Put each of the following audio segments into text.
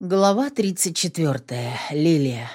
Глава 34. Лилия.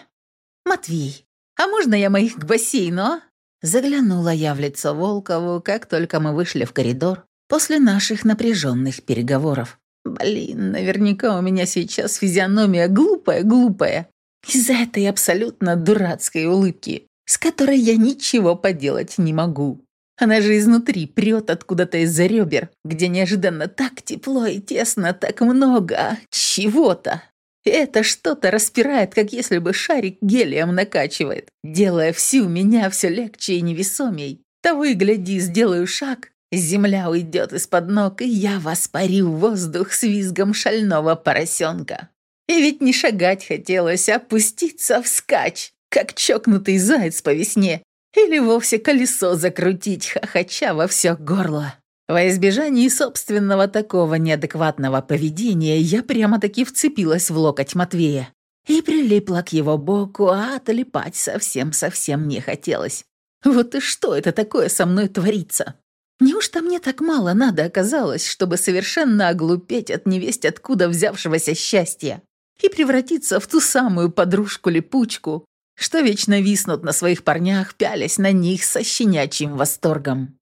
«Матвей, а можно я моих к бассейну, а?» Заглянула я в лицо Волкову, как только мы вышли в коридор после наших напряженных переговоров. Блин, наверняка у меня сейчас физиономия глупая-глупая. Из-за этой абсолютно дурацкой улыбки, с которой я ничего поделать не могу. Она же изнутри прет откуда-то из-за ребер, где неожиданно так тепло и тесно, так много чего-то. Это что-то распирает, как если бы шарик гелием накачивает, делая всю меня все легче и невесомей. Того и гляди, сделаю шаг, земля уйдет из-под ног, и я воспарю в воздух с визгом шального поросенка. И ведь не шагать хотелось, а пуститься вскачь, как чокнутый заяц по весне, или вовсе колесо закрутить, хохоча во все горло. Во избежании собственного такого неадекватного поведения я прямо-таки вцепилась в локоть Матвея и прилипла к его боку, а отлипать совсем-совсем не хотелось. Вот и что это такое со мной творится? Неужто мне так мало надо оказалось, чтобы совершенно оглупеть от невесть откуда взявшегося счастья и превратиться в ту самую подружку-липучку, что вечно виснут на своих парнях, пялясь на них со щенячьим восторгом?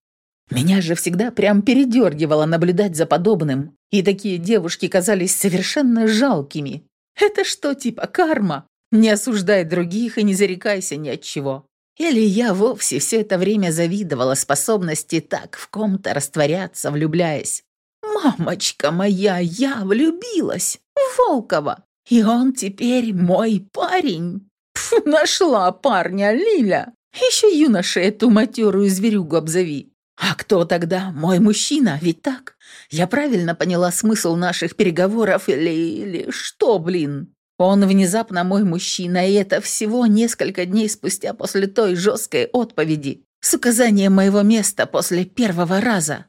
Меня же всегда прям передергивало наблюдать за подобным, и такие девушки казались совершенно жалкими. Это что, типа карма? Не осуждай других и не зарекайся ни от чего. Или я вовсе все это время завидовала способности так в ком-то растворяться, влюбляясь. «Мамочка моя, я влюбилась! В Волкова! И он теперь мой парень!» Пф, нашла парня, Лиля! Еще юноша эту матерую зверюгу обзови. «А кто тогда мой мужчина? Ведь так? Я правильно поняла смысл наших переговоров или... или что, блин?» Он внезапно мой мужчина, и это всего несколько дней спустя после той жесткой отповеди с указанием моего места после первого раза.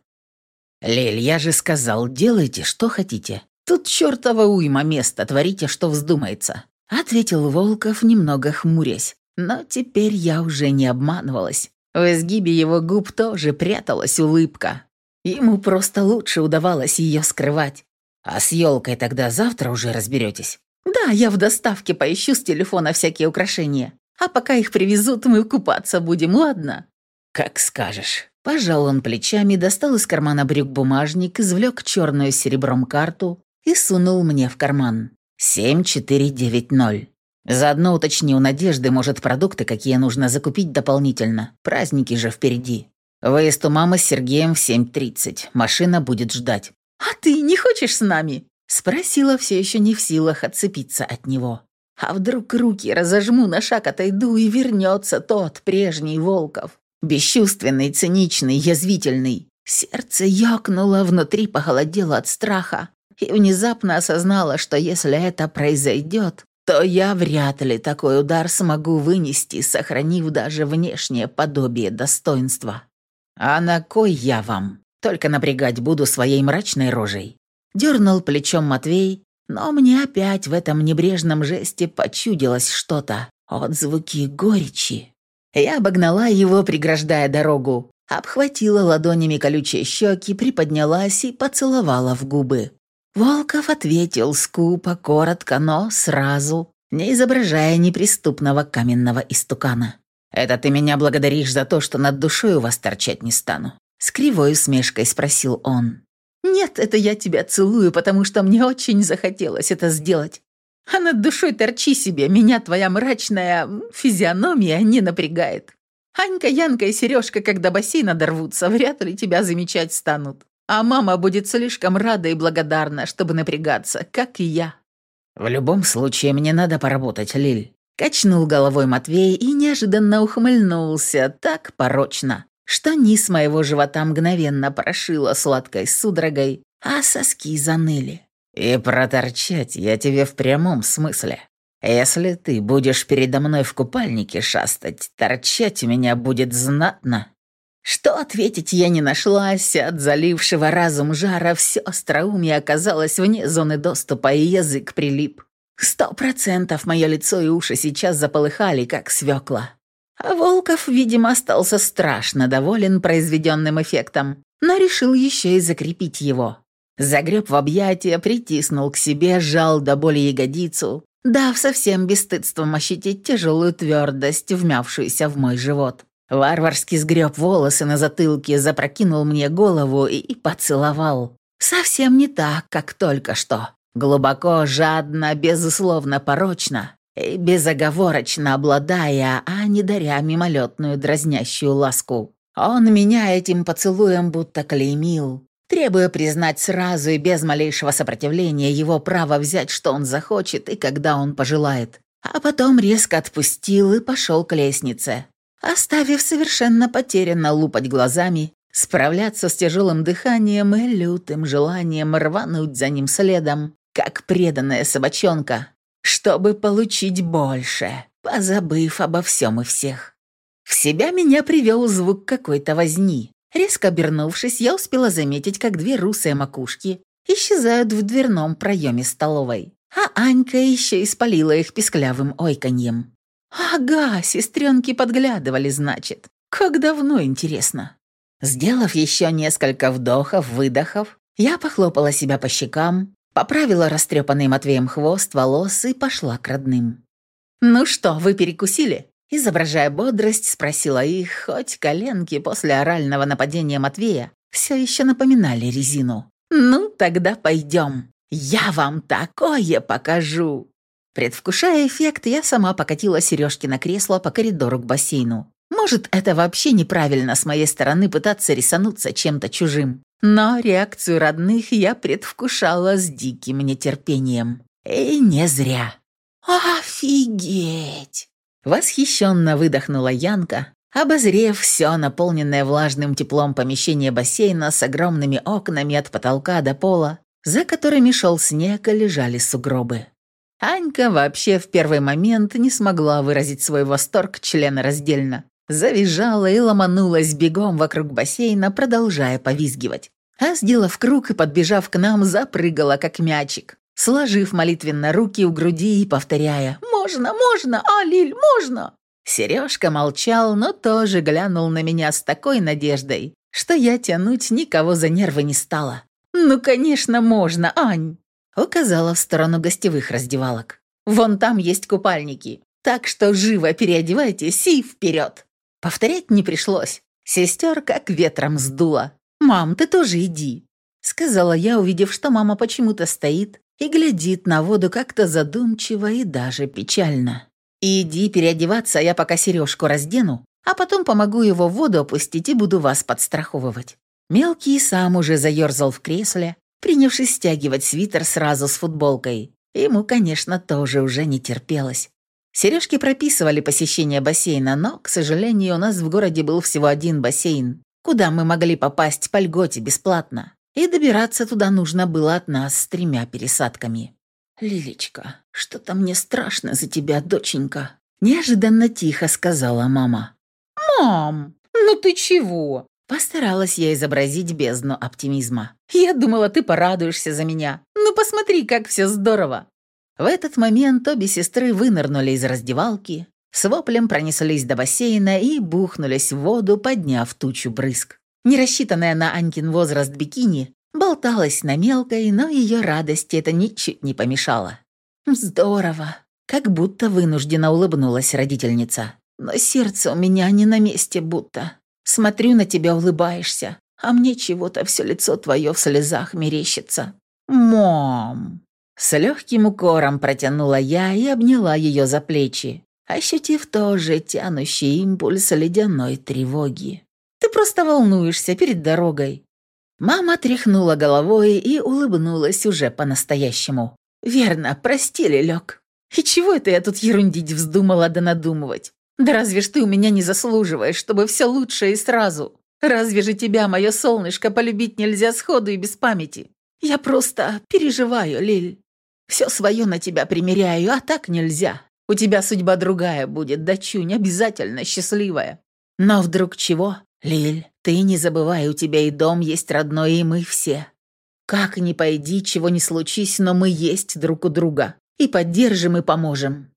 «Лель, я же сказал, делайте, что хотите. Тут чертова уйма места, творите, что вздумается», — ответил Волков, немного хмурясь. Но теперь я уже не обманывалась. В изгибе его губ тоже пряталась улыбка. Ему просто лучше удавалось ее скрывать. А с елкой тогда завтра уже разберетесь. Да, я в доставке поищу с телефона всякие украшения. А пока их привезут, мы купаться будем, ладно? Как скажешь. Пожал он плечами, достал из кармана брюк бумажник, извлек черную серебром карту и сунул мне в карман. 7490. Заодно уточни у Надежды, может, продукты какие нужно закупить дополнительно. Праздники же впереди. Выезд у мамы с Сергеем в 7.30. Машина будет ждать. «А ты не хочешь с нами?» Спросила, все еще не в силах отцепиться от него. А вдруг руки разожму, на шаг отойду, и вернется тот прежний Волков. Бесчувственный, циничный, язвительный. Сердце ёкнуло, внутри похолодело от страха. И внезапно осознала, что если это произойдет, то я вряд ли такой удар смогу вынести, сохранив даже внешнее подобие достоинства. А на кой я вам? Только напрягать буду своей мрачной рожей. Дернул плечом Матвей, но мне опять в этом небрежном жесте почудилось что-то. Отзвуки горечи. Я обогнала его, преграждая дорогу, обхватила ладонями колючие щеки, приподнялась и поцеловала в губы. Волков ответил скупо, коротко, но сразу, не изображая неприступного каменного истукана. «Это ты меня благодаришь за то, что над душой у вас торчать не стану?» С кривой усмешкой спросил он. «Нет, это я тебя целую, потому что мне очень захотелось это сделать. А над душой торчи себе, меня твоя мрачная физиономия не напрягает. Анька, Янка и Сережка, когда бассейна дорвутся, вряд ли тебя замечать станут. А мама будет слишком рада и благодарна, чтобы напрягаться, как и я. «В любом случае, мне надо поработать, Лиль». Качнул головой Матвей и неожиданно ухмыльнулся так порочно, что низ моего живота мгновенно прошило сладкой судорогой, а соски заныли. «И проторчать я тебе в прямом смысле. Если ты будешь передо мной в купальнике шастать, торчать меня будет знатно». Что ответить я не нашлась, от залившего разум жара все остроумие оказалось вне зоны доступа, и язык прилип. Сто процентов мое лицо и уши сейчас заполыхали, как свекла. А Волков, видимо, остался страшно доволен произведенным эффектом, но решил еще и закрепить его. Загреб в объятия, притиснул к себе, сжал до боли ягодицу, дав совсем бесстыдством ощутить тяжелую твердость, вмявшуюся в мой живот. Варварски сгреб волосы на затылке, запрокинул мне голову и поцеловал. Совсем не так, как только что. Глубоко, жадно, безусловно порочно и безоговорочно обладая, а не даря мимолетную дразнящую ласку. Он меня этим поцелуем будто клеймил, требуя признать сразу и без малейшего сопротивления его право взять, что он захочет и когда он пожелает. А потом резко отпустил и пошел к лестнице, оставив совершенно потерянно лупать глазами, справляться с тяжелым дыханием и лютым желанием рвануть за ним следом, как преданная собачонка, чтобы получить больше, позабыв обо всем и всех. В себя меня привел звук какой-то возни. Резко обернувшись, я успела заметить, как две русые макушки исчезают в дверном проеме столовой. А Анька еще испалила их писклявым ойканьем. «Ага, сестренки подглядывали, значит. Как давно, интересно». Сделав еще несколько вдохов-выдохов, я похлопала себя по щекам, Поправила растрепанный Матвеем хвост волос и пошла к родным. «Ну что, вы перекусили?» Изображая бодрость, спросила их, хоть коленки после орального нападения Матвея все еще напоминали резину. «Ну, тогда пойдем. Я вам такое покажу!» Предвкушая эффект, я сама покатила сережки на кресло по коридору к бассейну. Может, это вообще неправильно с моей стороны пытаться рисануться чем-то чужим. Но реакцию родных я предвкушала с диким нетерпением. И не зря. «Офигеть!» Восхищенно выдохнула Янка, обозрев все наполненное влажным теплом помещение бассейна с огромными окнами от потолка до пола, за которыми шел снег и лежали сугробы. Анька вообще в первый момент не смогла выразить свой восторг члена раздельно. Завизжала и ломанулась бегом вокруг бассейна, продолжая повизгивать. А сделав круг и подбежав к нам, запрыгала, как мячик, сложив молитвенно руки у груди и повторяя «Можно, можно, а, Лиль, можно!» Сережка молчал, но тоже глянул на меня с такой надеждой, что я тянуть никого за нервы не стала. «Ну, конечно, можно, Ань!» Указала в сторону гостевых раздевалок. «Вон там есть купальники, так что живо переодевайтесь и вперед!» Повторять не пришлось. Сестер как ветром сдуло. «Мам, ты тоже иди», — сказала я, увидев, что мама почему-то стоит и глядит на воду как-то задумчиво и даже печально. «Иди переодеваться, я пока сережку раздену, а потом помогу его в воду опустить и буду вас подстраховывать». Мелкий сам уже заерзал в кресле, принявшись стягивать свитер сразу с футболкой. Ему, конечно, тоже уже не терпелось. Сережки прописывали посещение бассейна, но, к сожалению, у нас в городе был всего один бассейн, куда мы могли попасть по льготе бесплатно. И добираться туда нужно было от нас с тремя пересадками. «Лилечка, что-то мне страшно за тебя, доченька», — неожиданно тихо сказала мама. «Мам, ну ты чего?» Постаралась я изобразить бездну оптимизма. «Я думала, ты порадуешься за меня. Ну посмотри, как все здорово!» В этот момент обе сестры вынырнули из раздевалки, с воплем пронеслись до бассейна и бухнулись в воду, подняв тучу брызг. Не рассчитанная на Анькин возраст бикини, болталась на мелкой, но ее радости это ничуть не помешало. «Здорово!» Как будто вынуждена улыбнулась родительница. «Но сердце у меня не на месте будто. Смотрю на тебя, улыбаешься, а мне чего-то все лицо твое в слезах мерещится. Мам!» С легким укором протянула я и обняла ее за плечи, ощутив тоже тянущий импульс ледяной тревоги. «Ты просто волнуешься перед дорогой». Мама тряхнула головой и улыбнулась уже по-настоящему. «Верно, прости, Лелек. И чего это я тут ерундить вздумала да надумывать? Да разве ж ты у меня не заслуживаешь, чтобы все лучше и сразу? Разве же тебя, мое солнышко, полюбить нельзя сходу и без памяти? Я просто переживаю, Лиль. Все свое на тебя примеряю, а так нельзя. У тебя судьба другая будет, дочунь, обязательно счастливая. Но вдруг чего? Лиль, ты не забывай, у тебя и дом есть родной, и мы все. Как ни пойди, чего ни случись, но мы есть друг у друга. И поддержим, и поможем.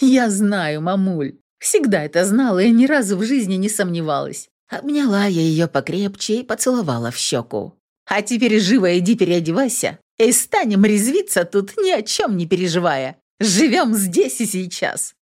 Я знаю, мамуль. Всегда это знала и ни разу в жизни не сомневалась. Обняла я ее покрепче и поцеловала в щеку. А теперь живо иди переодевайся и станем резвиться тут, ни о чем не переживая. Живем здесь и сейчас».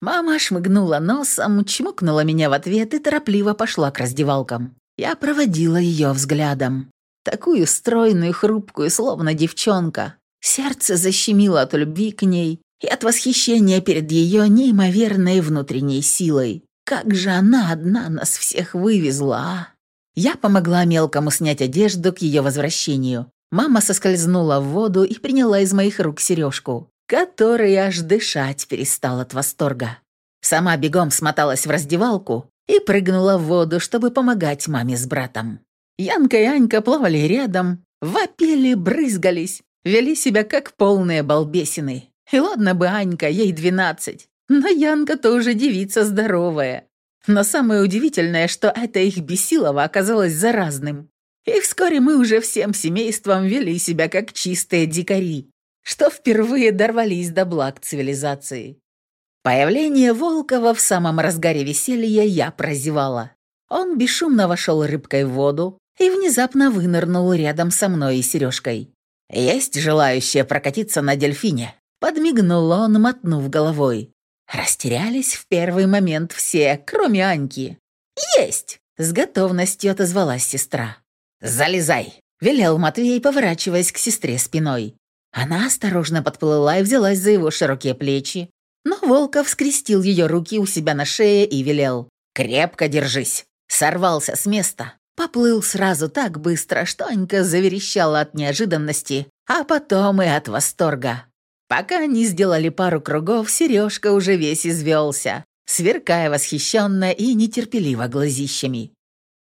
Мама шмыгнула носом, чмокнула меня в ответ и торопливо пошла к раздевалкам. Я проводила ее взглядом. Такую стройную, хрупкую, словно девчонка. Сердце защемило от любви к ней и от восхищения перед ее неимоверной внутренней силой. Как же она одна нас всех вывезла, а? Я помогла мелкому снять одежду к ее возвращению. Мама соскользнула в воду и приняла из моих рук сережку, которая аж дышать перестал от восторга. Сама бегом смоталась в раздевалку и прыгнула в воду, чтобы помогать маме с братом. Янка и Анька плавали рядом, вопили, брызгались, вели себя как полные балбесины. И ладно бы Анька, ей двенадцать, но Янка тоже девица здоровая. Но самое удивительное, что это их бесилово оказалось заразным. И вскоре мы уже всем семейством вели себя как чистые дикари, что впервые дорвались до благ цивилизации. Появление Волкова в самом разгаре веселья я прозевала. Он бесшумно вошел рыбкой в воду и внезапно вынырнул рядом со мной и Сережкой. «Есть желающие прокатиться на дельфине?» Подмигнул он, мотнув головой. Растерялись в первый момент все, кроме Аньки. «Есть!» — с готовностью отозвалась сестра. «Залезай!» — велел Матвей, поворачиваясь к сестре спиной. Она осторожно подплыла и взялась за его широкие плечи, но Волков скрестил ее руки у себя на шее и велел. «Крепко держись!» Сорвался с места. Поплыл сразу так быстро, что Анька заверещала от неожиданности, а потом и от восторга. Пока они сделали пару кругов, Сережка уже весь извелся, сверкая восхищенно и нетерпеливо глазищами.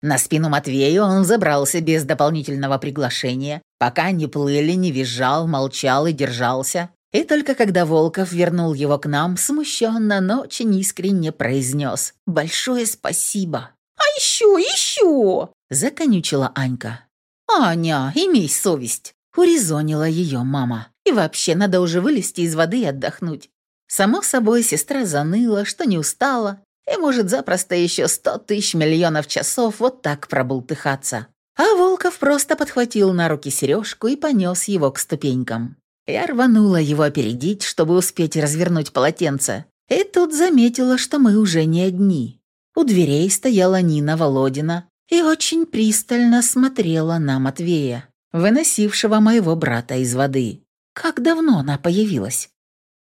На спину Матвею он забрался без дополнительного приглашения, пока не плыли, не визжал, молчал и держался. И только когда Волков вернул его к нам, смущенно, но очень искренне произнес «Большое спасибо». «А еще, еще!» – законючила Анька. «Аня, имей совесть!» – урезонила ее мама. И вообще, надо уже вылезти из воды и отдохнуть. Само собой, сестра заныла, что не устала, и может запросто еще сто тысяч миллионов часов вот так пробултыхаться. А Волков просто подхватил на руки сережку и понес его к ступенькам. Я рванула его опередить, чтобы успеть развернуть полотенце. И тут заметила, что мы уже не одни. У дверей стояла Нина Володина и очень пристально смотрела на Матвея, выносившего моего брата из воды. Как давно она появилась?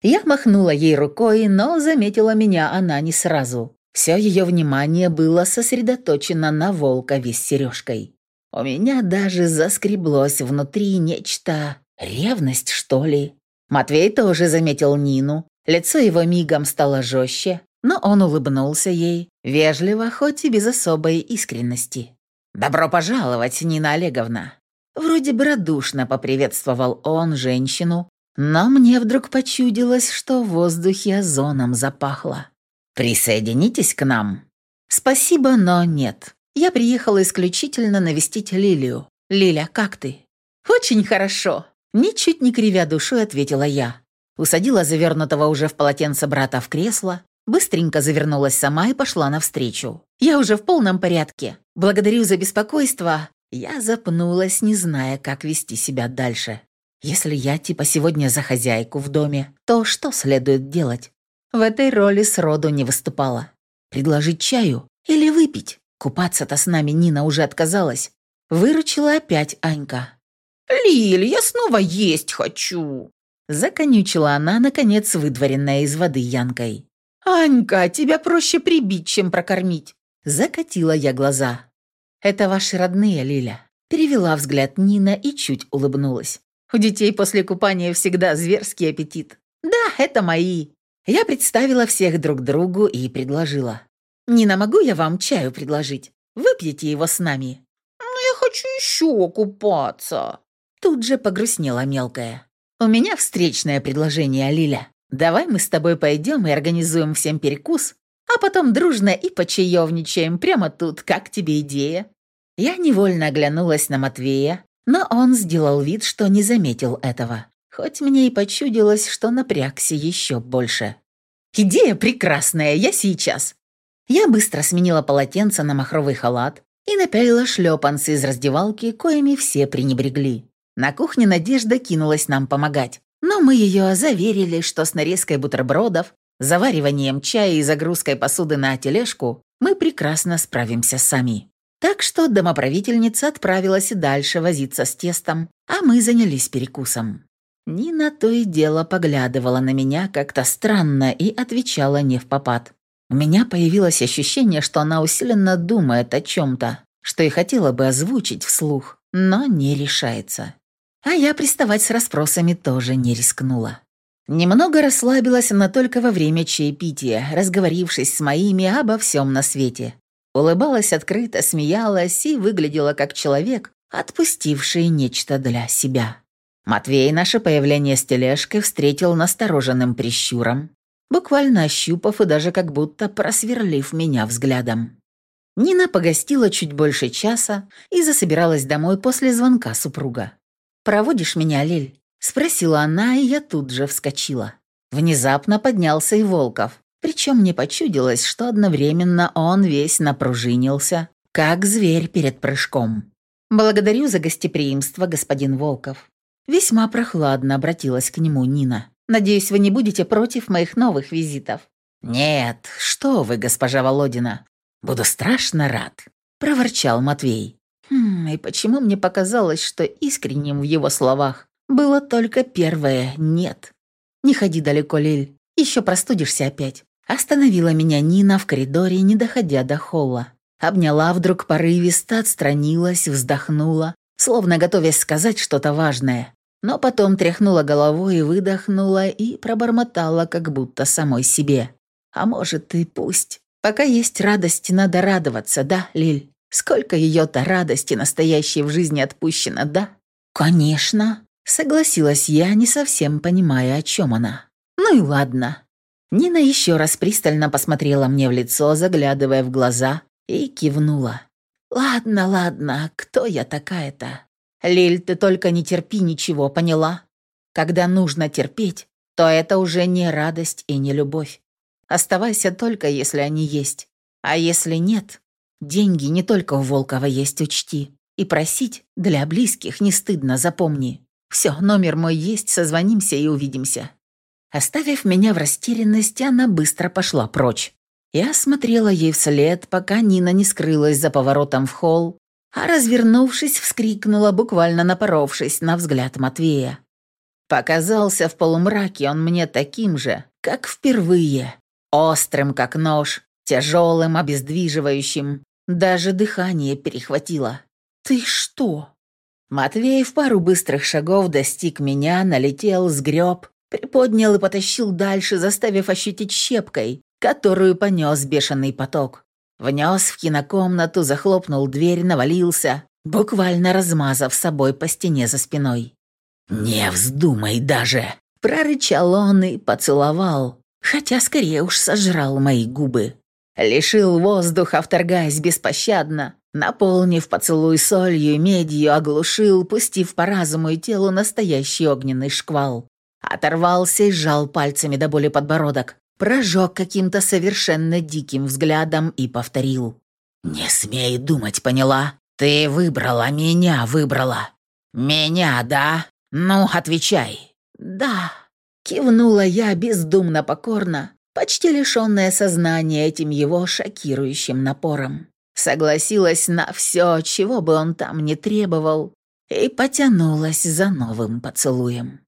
Я махнула ей рукой, но заметила меня она не сразу. Все ее внимание было сосредоточено на волкове с сережкой. У меня даже заскреблось внутри нечто... Ревность, что ли? Матвей тоже заметил Нину. Лицо его мигом стало жестче, но он улыбнулся ей, вежливо, хоть и без особой искренности. «Добро пожаловать, Нина Олеговна!» Вроде бы радушно поприветствовал он женщину, но мне вдруг почудилось, что в воздухе озоном запахло. «Присоединитесь к нам?» «Спасибо, но нет. Я приехала исключительно навестить Лилию. Лиля, как ты?» «Очень хорошо», — ничуть не кривя душой ответила я. Усадила завернутого уже в полотенце брата в кресло, быстренько завернулась сама и пошла навстречу. «Я уже в полном порядке. Благодарю за беспокойство, я запнулась, не зная, как вести себя дальше. Если я типа сегодня за хозяйку в доме, то что следует делать? В этой роли сроду не выступала. Предложить чаю или выпить? Купаться-то с нами Нина уже отказалась. Выручила опять Анька. «Лиль, я снова есть хочу!» Законючила она, наконец, выдворенная из воды Янкой. «Анька, тебя проще прибить, чем прокормить!» Закатила я глаза. «Это ваши родные, Лиля». Перевела взгляд Нина и чуть улыбнулась. «У детей после купания всегда зверский аппетит». «Да, это мои». Я представила всех друг другу и предложила. «Нина, могу я вам чаю предложить? Выпьете его с нами?» «Ну, я хочу еще купаться». Тут же погрустнела мелкая. «У меня встречное предложение, Лиля. Давай мы с тобой пойдем и организуем всем перекус, а потом дружно и почаевничаем прямо тут. Как тебе идея?» Я невольно оглянулась на Матвея, но он сделал вид, что не заметил этого. Хоть мне и почудилось, что напрягся еще больше. «Идея прекрасная, я сейчас!» Я быстро сменила полотенце на махровый халат и напялила шлепанцы из раздевалки, коими все пренебрегли. На кухне Надежда кинулась нам помогать, но мы ее заверили, что с нарезкой бутербродов, завариванием чая и загрузкой посуды на тележку мы прекрасно справимся сами. Так что домоправительница отправилась дальше возиться с тестом, а мы занялись перекусом. Нина то и дело поглядывала на меня как-то странно и отвечала не в попад. У меня появилось ощущение, что она усиленно думает о чем-то, что и хотела бы озвучить вслух, но не решается. А я приставать с расспросами тоже не рискнула. Немного расслабилась она только во время чаепития, разговорившись с моими обо всем на свете. Улыбалась открыто, смеялась и выглядела как человек, отпустивший нечто для себя. Матвей наше появление с тележкой встретил настороженным прищуром, буквально ощупав и даже как будто просверлив меня взглядом. Нина погостила чуть больше часа и засобиралась домой после звонка супруга. «Проводишь меня, Лиль?» — спросила она, и я тут же вскочила. Внезапно поднялся и Волков, причем мне почудилось, что одновременно он весь напружинился, как зверь перед прыжком. «Благодарю за гостеприимство, господин Волков. Весьма прохладно обратилась к нему Нина. «Надеюсь, вы не будете против моих новых визитов?» «Нет, что вы, госпожа Володина. Буду страшно рад», — проворчал Матвей. Хм, и почему мне показалось, что искренним в его словах было только первое «нет». «Не ходи далеко, Лиль, еще простудишься опять». Остановила меня Нина в коридоре, не доходя до холла. Обняла вдруг порывисто, отстранилась, вздохнула, словно готовясь сказать что-то важное но потом тряхнула головой и выдохнула и пробормотала, как будто самой себе. А может и пусть. Пока есть радость, надо радоваться, да, Лиль? Сколько ее-то радости настоящей в жизни отпущено, да? Конечно, согласилась я, не совсем понимая, о чем она. Ну и ладно. Нина еще раз пристально посмотрела мне в лицо, заглядывая в глаза, и кивнула. «Ладно, ладно, кто я такая-то? Лиль, ты только не терпи ничего, поняла? Когда нужно терпеть, то это уже не радость и не любовь. Оставайся только, если они есть. А если нет, деньги не только у Волкова есть, учти. И просить для близких не стыдно, запомни. Все, номер мой есть, созвонимся и увидимся». Оставив меня в растерянности, она быстро пошла прочь. Я смотрела ей вслед, пока Нина не скрылась за поворотом в холл, а развернувшись, вскрикнула, буквально напоровшись на взгляд Матвея. Показался в полумраке он мне таким же, как впервые. Острым, как нож, тяжелым, обездвиживающим. Даже дыхание перехватило. «Ты что?» Матвей в пару быстрых шагов достиг меня, налетел, сгреб, приподнял и потащил дальше, заставив ощутить щепкой, которую понес бешеный поток. Внес в кинокомнату, захлопнул дверь, навалился, буквально размазав собой по стене за спиной. «Не вздумай даже!» — прорычал он и поцеловал, хотя скорее уж сожрал мои губы. Лишил воздуха, вторгаясь беспощадно, наполнив поцелуй солью и медью, оглушил, пустив по разуму и телу настоящий огненный шквал. Оторвался и сжал пальцами до боли подбородок прожег каким-то совершенно диким взглядом и повторил. «Не смей думать, поняла? Ты выбрала меня, выбрала. Меня, да? Ну, отвечай». «Да», — кивнула я бездумно покорно, почти лишенная сознания этим его шокирующим напором. Согласилась на все, чего бы он там не требовал, и потянулась за новым поцелуем.